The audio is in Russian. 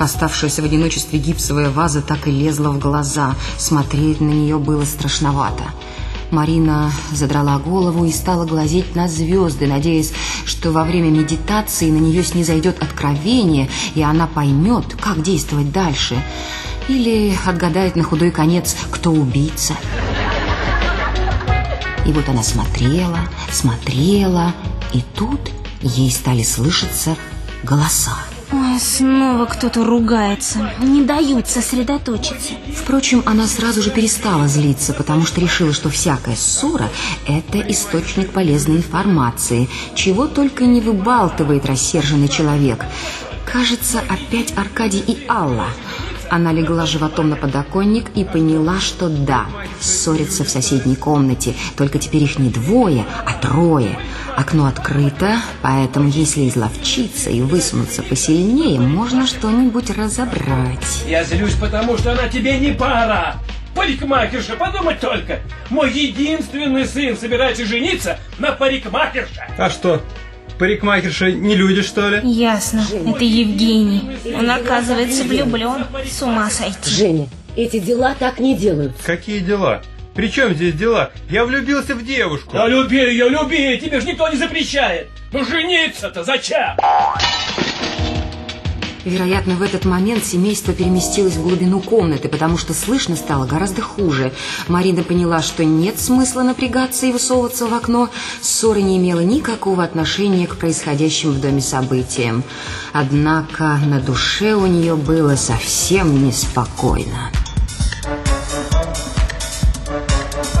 Оставшаяся в одиночестве гипсовая ваза так и лезла в глаза. Смотреть на нее было страшновато. Марина задрала голову и стала глазеть на звезды, надеясь, что во время медитации на нее снизойдет откровение, и она поймет, как действовать дальше. Или отгадает на худой конец, кто убийца. И вот она смотрела, смотрела, и тут ей стали слышаться голоса. Ой, снова кто-то ругается. Не дают сосредоточиться. Впрочем, она сразу же перестала злиться, потому что решила, что всякая ссора – это источник полезной информации, чего только не выбалтывает рассерженный человек. Кажется, опять Аркадий и Алла – она легла животом на подоконник и поняла, что да, ссорятся в соседней комнате, только теперь их не двое, а трое. Окно открыто, поэтому если изловчиться и высунуться посильнее, можно что-нибудь разобрать. Я злюсь, потому что она тебе не пара. Парикмахерша, подумать только. Мой единственный сын собирается жениться на парикмахерше. А что, парикмахерша не люди, что ли? Ясно. Это Евгений. Он, оказывается, влюблен. С ума сойти. Женя, эти дела так не делают. Какие дела? При чем здесь дела? Я влюбился в девушку. Да люби ее, люби, тебе же никто не запрещает. Ну жениться-то зачем? Вероятно, в этот момент семейство переместилось в глубину комнаты, потому что слышно стало гораздо хуже. Марина поняла, что нет смысла напрягаться и высовываться в окно. Ссора не имела никакого отношения к происходящим в доме событиям. Однако на душе у нее было совсем неспокойно.